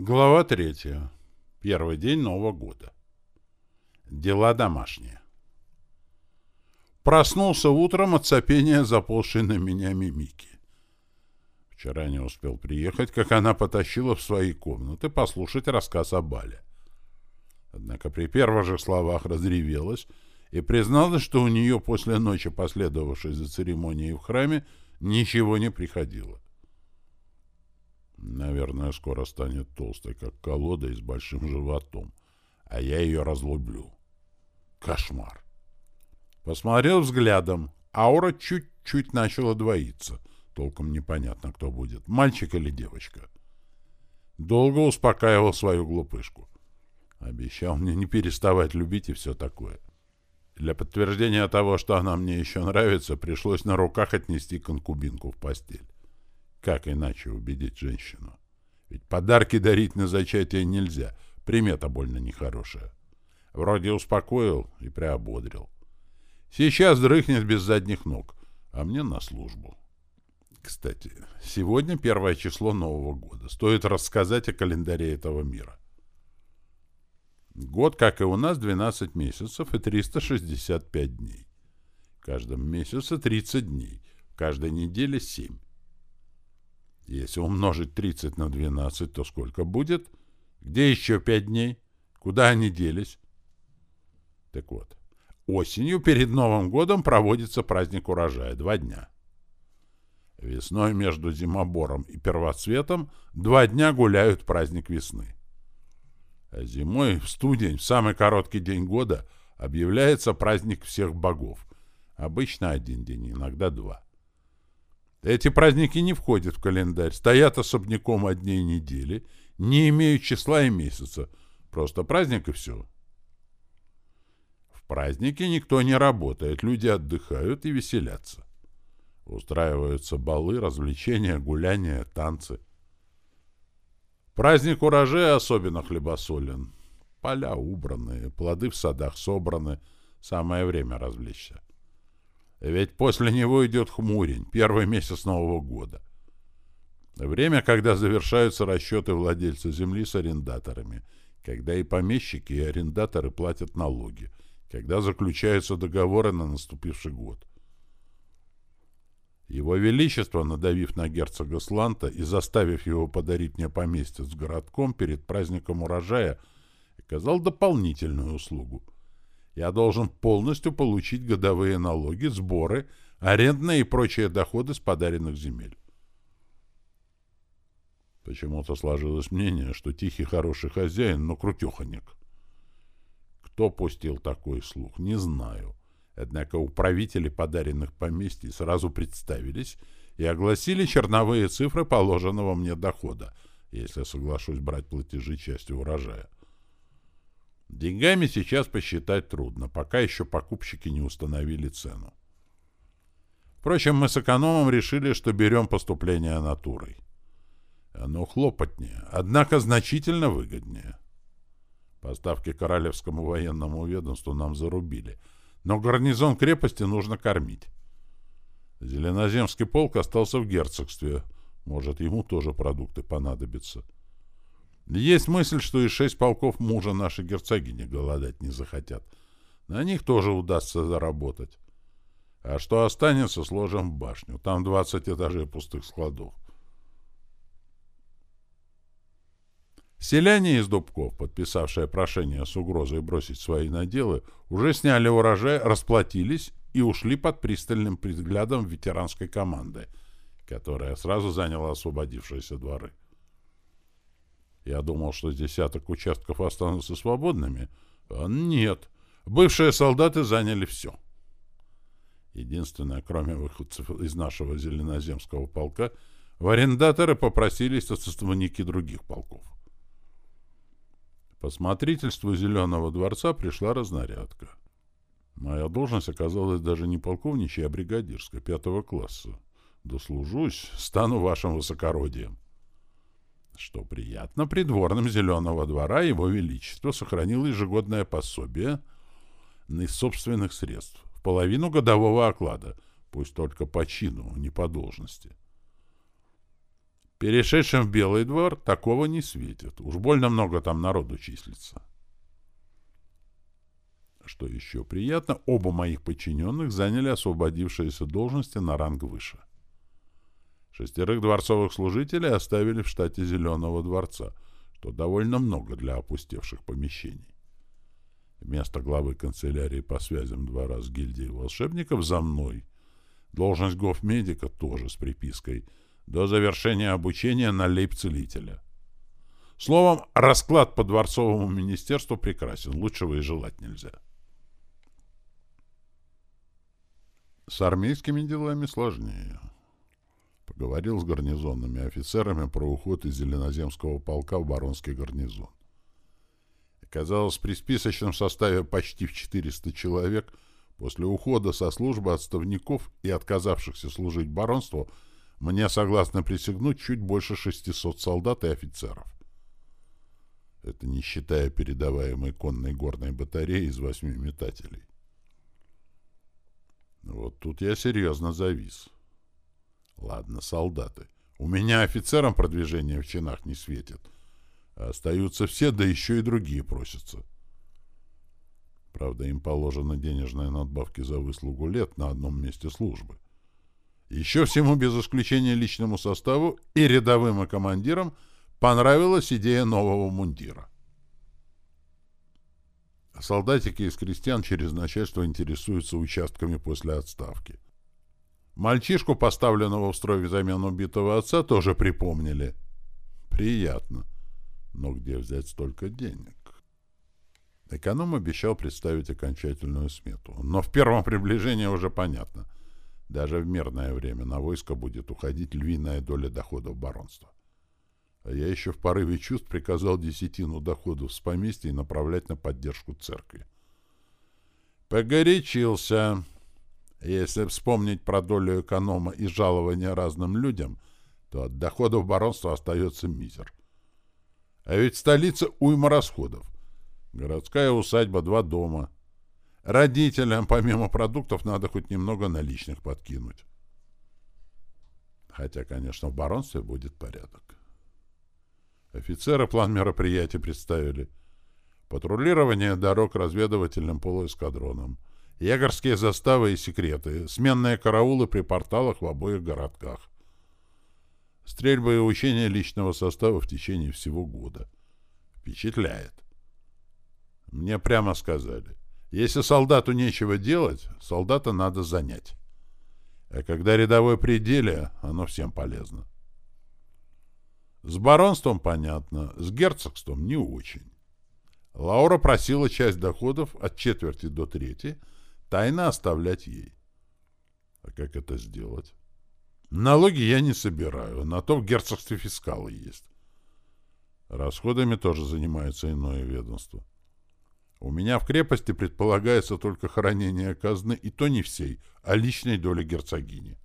Глава третья. Первый день Нового года. Дела домашние. Проснулся утром от сопения заползшей на меня мимики. Вчера не успел приехать, как она потащила в свои комнаты послушать рассказ о Бале. Однако при первых же словах разревелась и призналась, что у нее после ночи, последовавшей за церемонией в храме, ничего не приходило. Наверное, скоро станет толстой, как колода и с большим животом. А я ее разлюблю. Кошмар. Посмотрел взглядом. Аура чуть-чуть начала двоиться. Толком непонятно, кто будет, мальчик или девочка. Долго успокаивал свою глупышку. Обещал мне не переставать любить и все такое. Для подтверждения того, что она мне еще нравится, пришлось на руках отнести конкубинку в постель. Как иначе убедить женщину? Ведь подарки дарить на зачатие нельзя, примета больно нехорошая. Вроде успокоил и приободрил. Сейчас дрыхнет без задних ног, а мне на службу. Кстати, сегодня первое число Нового года. Стоит рассказать о календаре этого мира. Год, как и у нас, 12 месяцев и 365 дней. В каждом месяце 30 дней, в каждой неделе 7. Если умножить 30 на 12, то сколько будет? Где еще 5 дней? Куда они делись? Так вот, осенью перед Новым годом проводится праздник урожая. Два дня. Весной между зимобором и первоцветом два дня гуляют праздник весны. А зимой, в студень, в самый короткий день года, объявляется праздник всех богов. Обычно один день, иногда два. Эти праздники не входят в календарь, стоят особняком от дней недели, не имеют числа и месяца. Просто праздник и все. В праздники никто не работает, люди отдыхают и веселятся. Устраиваются балы, развлечения, гуляния, танцы. Праздник урожая особенно хлебосолен. Поля убраны, плоды в садах собраны. Самое время развлечься. Ведь после него идет хмурень, первый месяц Нового года. Время, когда завершаются расчеты владельца земли с арендаторами, когда и помещики, и арендаторы платят налоги, когда заключаются договоры на наступивший год. Его Величество, надавив на герцога Сланта и заставив его подарить мне поместье с городком перед праздником урожая, оказал дополнительную услугу — я должен полностью получить годовые налоги, сборы, арендные и прочие доходы с подаренных земель. Почему-то сложилось мнение, что тихий хороший хозяин, но крутеханик. Кто пустил такой слух, не знаю. Однако управители подаренных поместий сразу представились и огласили черновые цифры положенного мне дохода, если соглашусь брать платежи частью урожая. Деньгами сейчас посчитать трудно, пока еще покупщики не установили цену. Впрочем, мы с экономом решили, что берем поступление натурой. Оно хлопотнее, однако значительно выгоднее. Поставки Королевскому военному ведомству нам зарубили, но гарнизон крепости нужно кормить. Зеленоземский полк остался в герцогстве. Может, ему тоже продукты понадобятся. — есть мысль, что и шесть полков мужа нашей герцогини голодать не захотят. На них тоже удастся заработать. А что останется, сложим в башню. Там 20 этажей пустых складов. Селяне из Дубков, подписавшие прошение с угрозой бросить свои наделы, уже сняли урожай, расплатились и ушли под пристальным взглядом ветеранской команды, которая сразу заняла освободившиеся дворы. Я думал, что десяток участков останутся свободными. А нет. Бывшие солдаты заняли все. Единственное, кроме выходцев из нашего зеленоземского полка, в арендаторы попросились отставники других полков. По смотрительству Зеленого дворца пришла разнарядка. Моя должность оказалась даже не полковничьей, а бригадирской, пятого класса. Дослужусь, стану вашим высокородием. Что приятно, придворным Зеленого двора его величество сохранил ежегодное пособие из собственных средств в половину годового оклада, пусть только по чину, не по должности. Перешедшим в Белый двор такого не светит. Уж больно много там народу числится. Что еще приятно, оба моих подчиненных заняли освободившиеся должности на ранг выше. Шестерых дворцовых служителей оставили в штате Зеленого дворца, что довольно много для опустевших помещений. Вместо главы канцелярии по связям двора с гильдией волшебников за мной. Должность гофмедика тоже с припиской до завершения обучения на лейб-целителя. Словом, расклад по дворцовому министерству прекрасен, лучшего и желать нельзя. С армейскими делами сложнее. Поговорил с гарнизонными офицерами про уход из Зеленоземского полка в Баронский гарнизон. Казалось, при списочном составе почти в 400 человек после ухода со службы отставников и отказавшихся служить баронству мне согласно присягнуть чуть больше 600 солдат и офицеров. Это не считая передаваемой конной горной батареи из восьми метателей. Вот тут я серьезно завис. Ладно, солдаты. У меня офицерам продвижение в чинах не светит — Остаются все, да еще и другие просятся. Правда, им положено денежные надбавки за выслугу лет на одном месте службы. Еще всему, без исключения личному составу и рядовым и командирам, понравилась идея нового мундира. Солдатики из крестьян через начальство интересуются участками после отставки. Мальчишку, поставленного в строй взамен убитого отца, тоже припомнили. Приятно. Но где взять столько денег? Эконом обещал представить окончательную смету. Но в первом приближении уже понятно. Даже в мирное время на войско будет уходить львиная доля доходов баронства. А я еще в порыве чувств приказал десятину доходов с поместья направлять на поддержку церкви. Погорячился. Если вспомнить про долю эконома и жалования разным людям, то от доходов баронства остается мизер. А ведь столица уйма расходов. Городская усадьба, два дома. Родителям, помимо продуктов, надо хоть немного наличных подкинуть. Хотя, конечно, в баронстве будет порядок. Офицеры план мероприятий представили. Патрулирование дорог разведывательным полуэскадроном. Егорские заставы и секреты. Сменные караулы при порталах в обоих городках. Стрельбы и учения личного состава в течение всего года. Впечатляет. Мне прямо сказали, если солдату нечего делать, солдата надо занять. А когда рядовой пределе, оно всем полезно. С баронством понятно, с герцогством не очень. Лаура просила часть доходов от четверти до трети тайно оставлять ей. А как это сделать? Налоги я не собираю, на то в герцогстве фискалы есть. Расходами тоже занимается иное ведомство. У меня в крепости предполагается только хранение казны, и то не всей, а личной доли герцогини.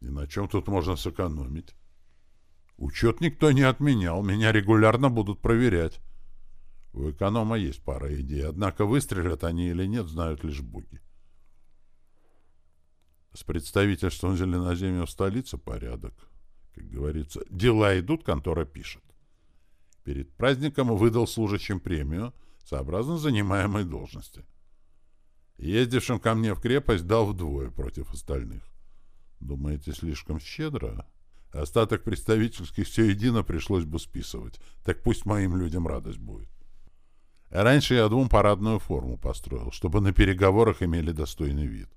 И на чем тут можно сэкономить? Учет никто не отменял, меня регулярно будут проверять. У эконома есть пара идей, однако выстрелят они или нет, знают лишь боги. С представительством Зеленоземья в столице порядок. Как говорится, дела идут, контора пишет. Перед праздником выдал служащим премию, сообразно занимаемой должности. Ездившим ко мне в крепость дал вдвое против остальных. Думаете, слишком щедро? Остаток представительских все едино пришлось бы списывать. Так пусть моим людям радость будет. Раньше я двум парадную форму построил, чтобы на переговорах имели достойный вид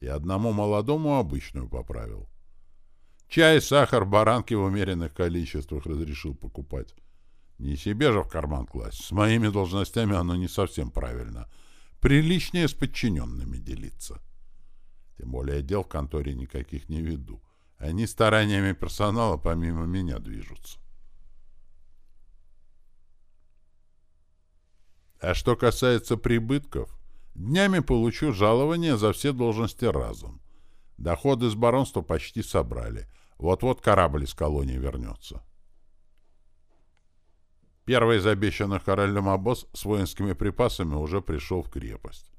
и одному молодому обычную поправил. Чай, сахар, баранки в умеренных количествах разрешил покупать. Не себе же в карман класть. С моими должностями оно не совсем правильно. Приличнее с подчиненными делиться. Тем более дел в конторе никаких не веду. Они стараниями персонала помимо меня движутся. А что касается прибытков, Днями получу жалование за все должности разом. Доходы с баронства почти собрали. Вот-вот корабль из колонии вернется. Первый из обещанных королем обоз с воинскими припасами уже пришел в крепость.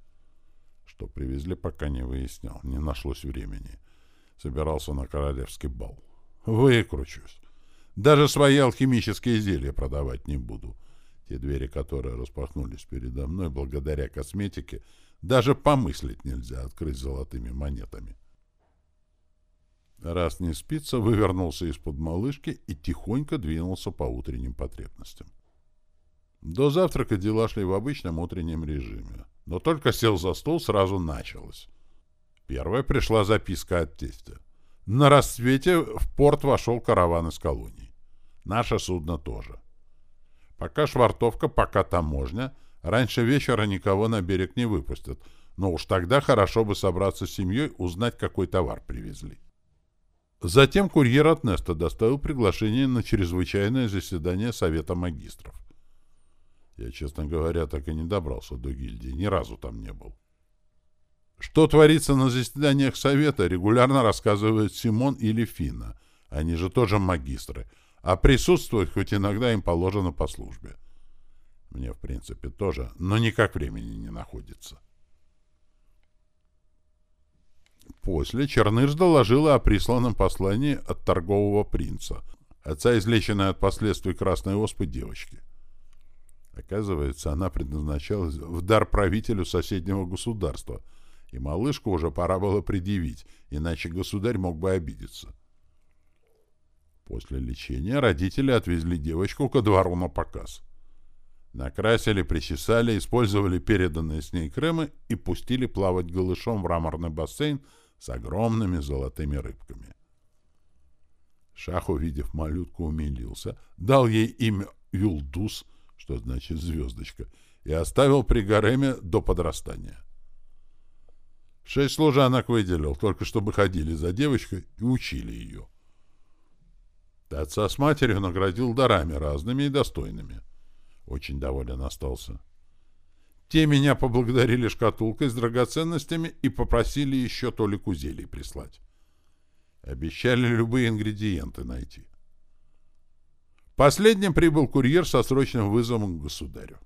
Что привезли, пока не выяснял. Не нашлось времени. Собирался на королевский бал. Выкручусь. Даже свои алхимические зелья продавать не буду. Те двери, которые распахнулись передо мной благодаря косметике, даже помыслить нельзя открыть золотыми монетами. Раз не спится, вывернулся из-под малышки и тихонько двинулся по утренним потребностям. До завтрака дела шли в обычном утреннем режиме. Но только сел за стол, сразу началось. Первая пришла записка от тестя. На рассвете в порт вошел караван из колоний. Наше судно тоже. Пока швартовка, пока таможня. Раньше вечера никого на берег не выпустят. Но уж тогда хорошо бы собраться с семьей, узнать, какой товар привезли. Затем курьер от Неста доставил приглашение на чрезвычайное заседание Совета магистров. Я, честно говоря, так и не добрался до гильдии, ни разу там не был. Что творится на заседаниях Совета, регулярно рассказывают Симон или Фина. Они же тоже магистры, а присутствовать хоть иногда им положено по службе. Мне, в принципе, тоже, но никак времени не находится. После Черныш доложила о присланном послании от торгового принца, отца излеченной от последствий красной оспы девочки. Оказывается, она предназначалась в дар правителю соседнего государства, и малышку уже пора было предъявить, иначе государь мог бы обидеться. После лечения родители отвезли девочку ко двору на показ. Накрасили, причесали, использовали переданные с ней кремы и пустили плавать голышом в мраморный бассейн с огромными золотыми рыбками. Шах, увидев малютку, умилился, дал ей имя Юлдус, что значит звездочка, и оставил при гареме до подрастания. Шесть служанок выделил, только чтобы ходили за девочкой и учили ее. Отца с матерью наградил дарами разными и достойными. Очень доволен остался. Те меня поблагодарили шкатулкой с драгоценностями и попросили еще толику зелий прислать. Обещали любые ингредиенты найти. Последним прибыл курьер со срочным вызовом к государю.